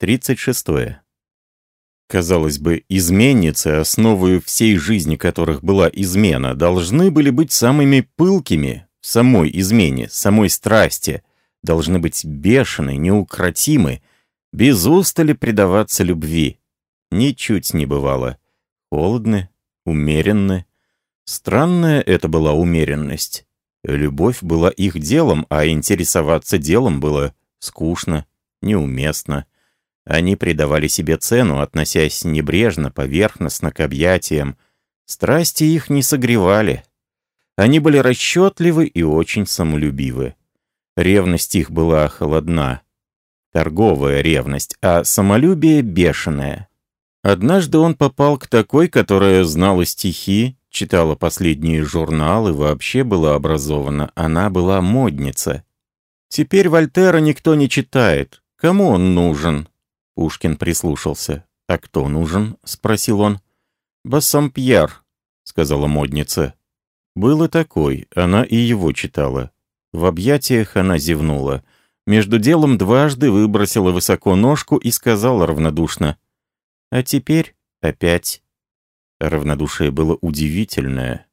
36. Казалось бы, изменницы, основою всей жизни которых была измена, должны были быть самыми пылкими в самой измене, самой страсти, должны быть бешены, неукротимы, без устали предаваться любви. Ничуть не бывало. Холодны, умеренны. Странная это была умеренность. Любовь была их делом, а интересоваться делом было скучно, неуместно. Они придавали себе цену, относясь небрежно, поверхностно к объятиям. Страсти их не согревали. Они были расчетливы и очень самолюбивы. Ревность их была холодна. Торговая ревность, а самолюбие бешеное. Однажды он попал к такой, которая знала стихи, читала последние журналы, вообще была образована. Она была модница. Теперь Вольтера никто не читает. Кому он нужен? Пушкин прислушался. «А кто нужен?» — спросил он. «Бассампьер», — сказала модница. Был и такой, она и его читала. В объятиях она зевнула. Между делом дважды выбросила высоко ножку и сказала равнодушно. «А теперь опять». Равнодушие было удивительное.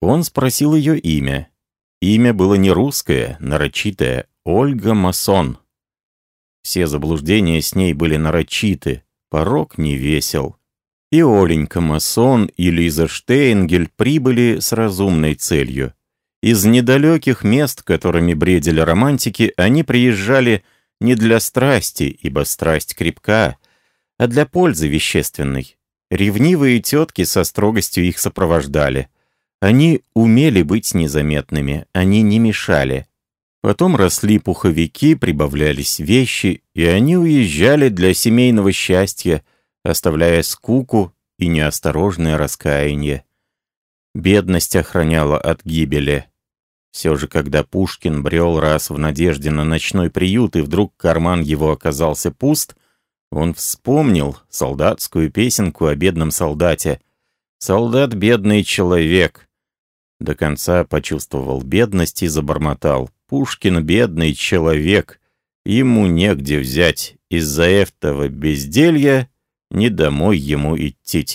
Он спросил ее имя. Имя было не русское, нарочитое, Ольга Масон. Все заблуждения с ней были нарочиты, порог не весел. И Оленька Масон, и Лиза Штейнгель прибыли с разумной целью. Из недалеких мест, которыми бредили романтики, они приезжали не для страсти, ибо страсть крепка, а для пользы вещественной. Ревнивые тетки со строгостью их сопровождали. Они умели быть незаметными, они не мешали. Потом росли пуховики, прибавлялись вещи, и они уезжали для семейного счастья, оставляя скуку и неосторожное раскаяние. Бедность охраняла от гибели. Все же, когда Пушкин брел раз в надежде на ночной приют, и вдруг карман его оказался пуст, он вспомнил солдатскую песенку о бедном солдате. «Солдат — бедный человек». До конца почувствовал бедность и забормотал. «Пушкин — бедный человек. Ему негде взять. Из-за этого безделья не домой ему идти.